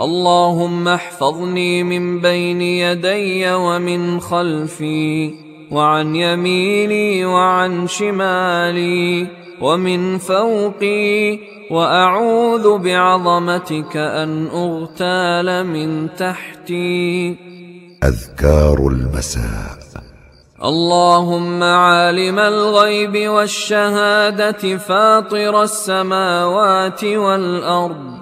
اللهم احفظني من بين يدي ومن خلفي وعن يميني وعن شمالي ومن فوقي وأعوذ بعظمتك أن أغتال من تحتي. أذكار المساء. اللهم عالم الغيب والشهادة فاطر السماوات والأرض.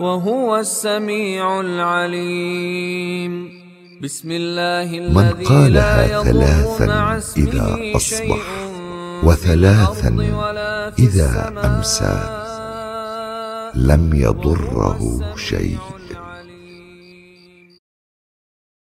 وهو السميع العليم. بسم الله من قالها ثلاثا إذا أصبح وثلاثا إذا أمسى لم يضره شيء.